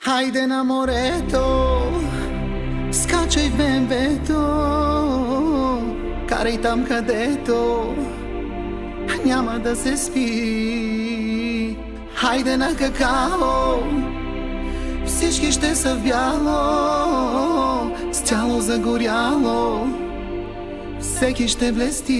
Хайде на морето, скачай в БМВ-то, карай там където няма да се спи. Хайде на какао, всички ще са в бяло, с тяло загоряло, всеки ще блести.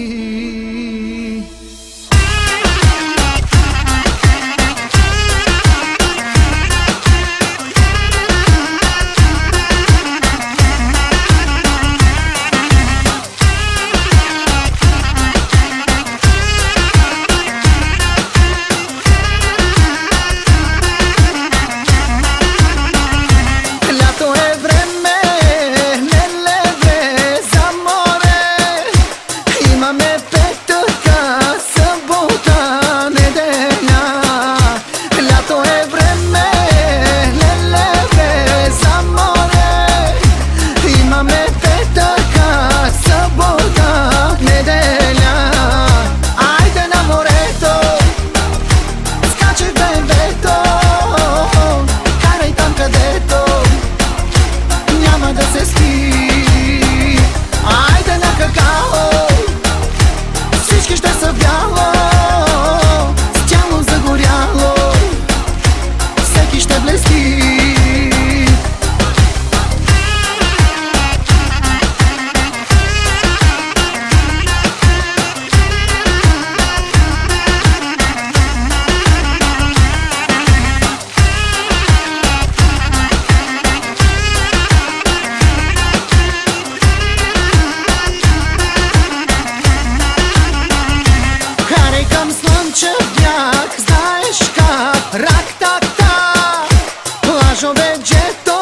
faccio vegetto.